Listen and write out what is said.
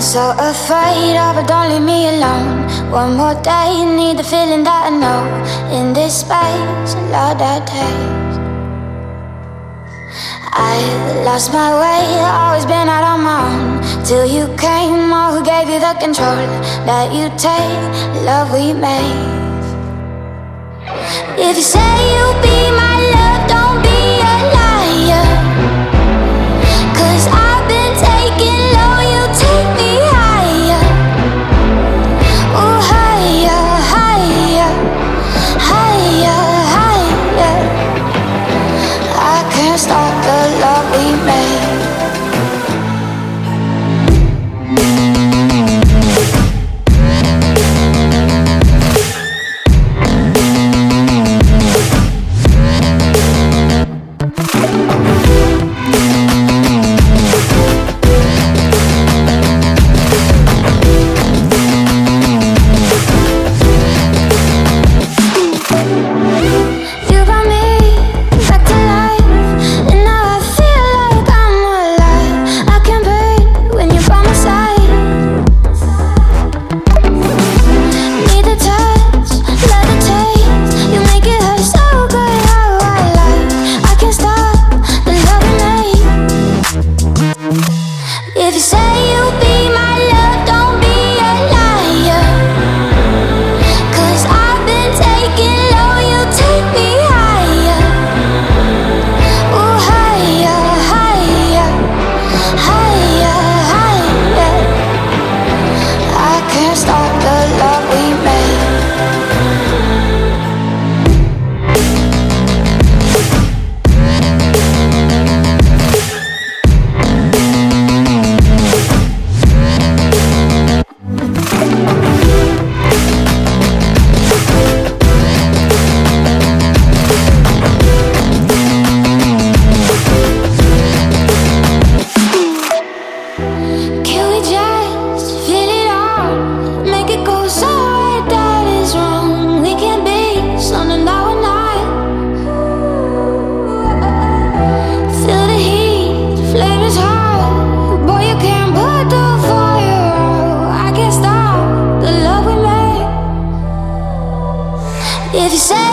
so afraid of it, don't leave me alone. One more day, need the feeling that I know. In this space, A love that taste. I lost my way, always been out on my own. Till you came, oh, who gave you the control that you take? Love we made. If you say you'll be my If you say